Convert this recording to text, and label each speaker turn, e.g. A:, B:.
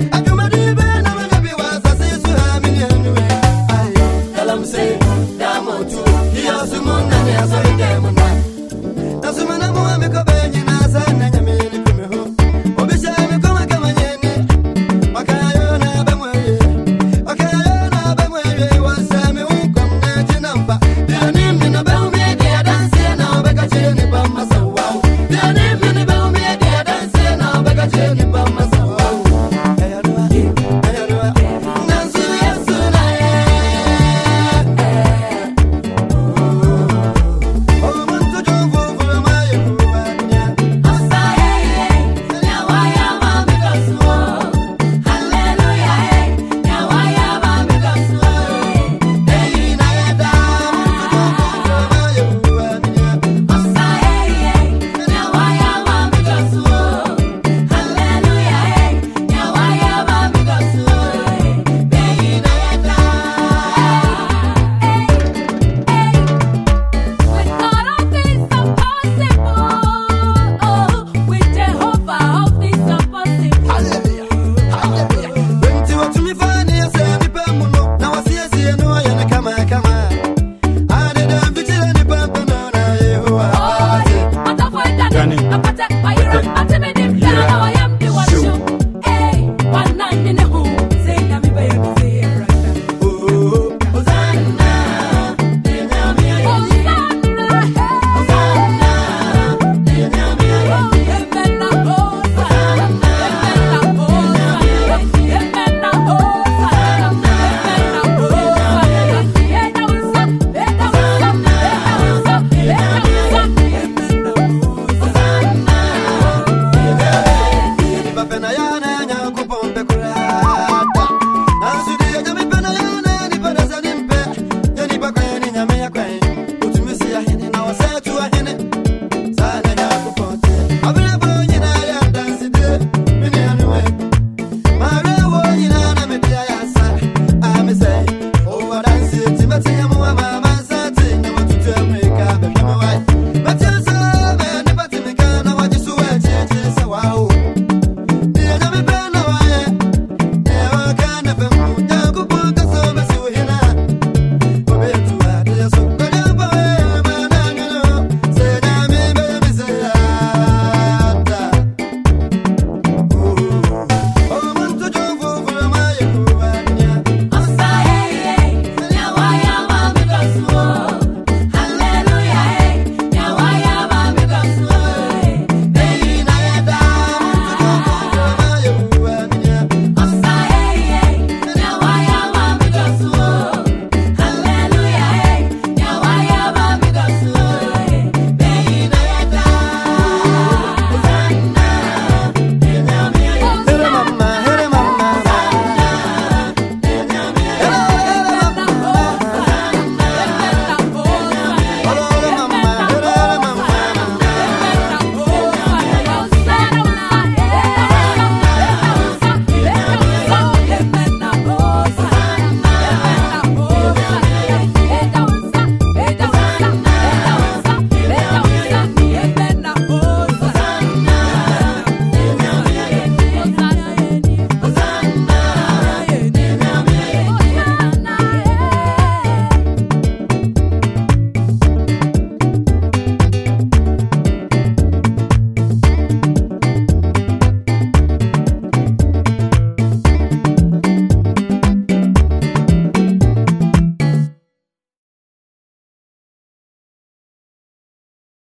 A: I nyakubombe